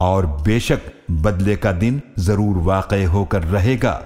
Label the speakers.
Speaker 1: اور بے شک بدلے کا دن ضرور واقع ہو کر رہے گا۔